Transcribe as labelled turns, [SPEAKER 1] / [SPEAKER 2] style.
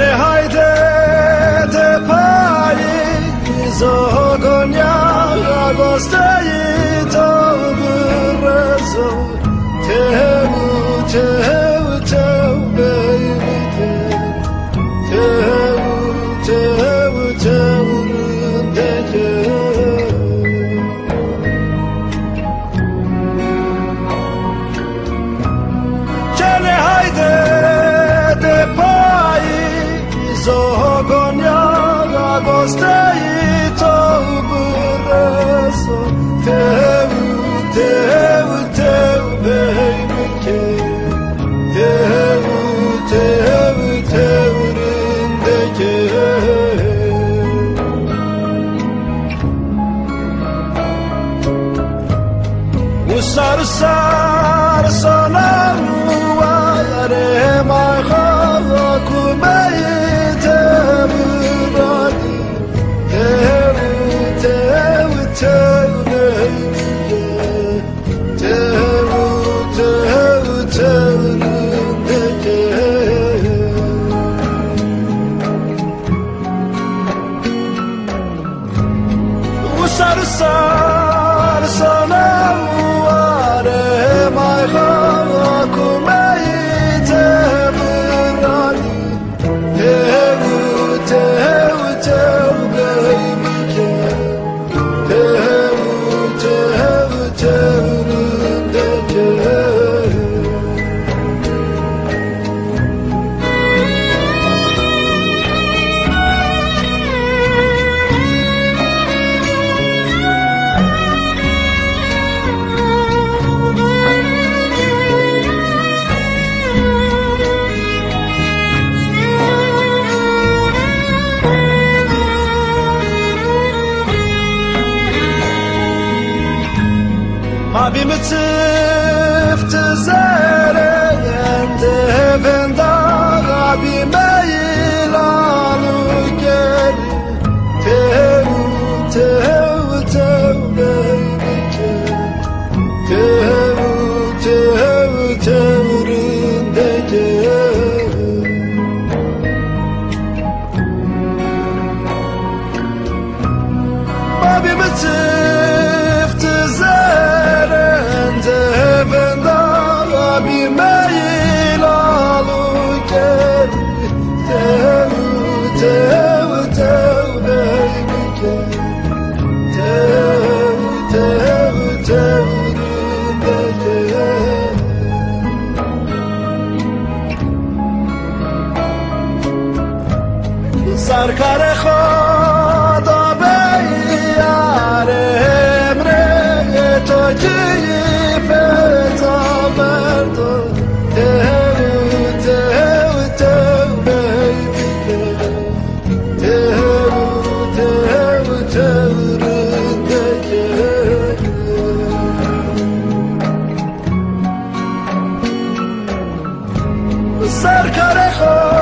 [SPEAKER 1] anyhow. Agostei to burrezo Teu, teu, teu baby Teu, teu, teu Usar sar sana Wayare mai the. Abi mıtıf tızere Yende venda abi me سرکار خدا بیار امره تو جیب تا بردو تهو تهو تو بیبی تهو تهو تهو سرکار خدا